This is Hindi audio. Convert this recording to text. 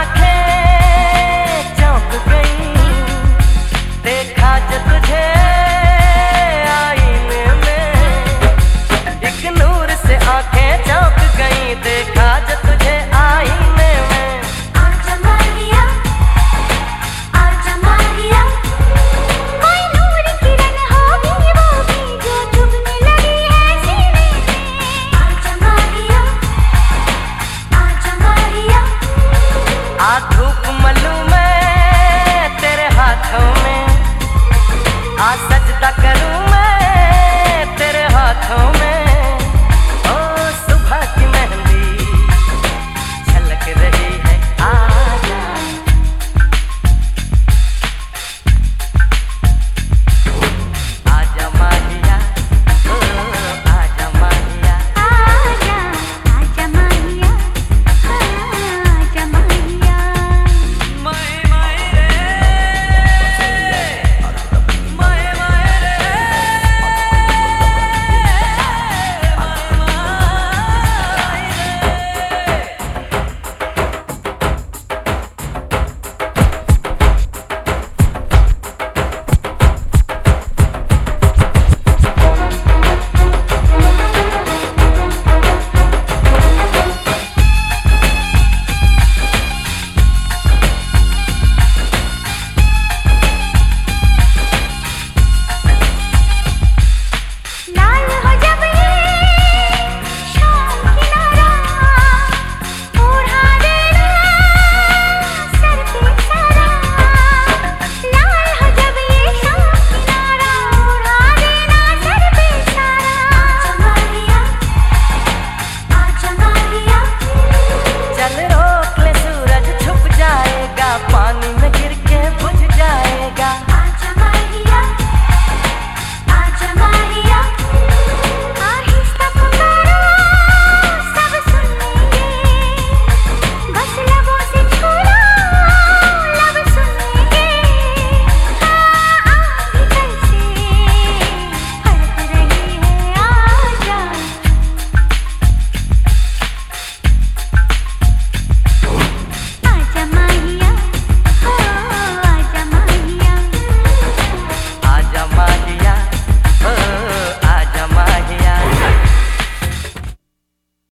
आँखें चौंक गई। देखा जब तुझे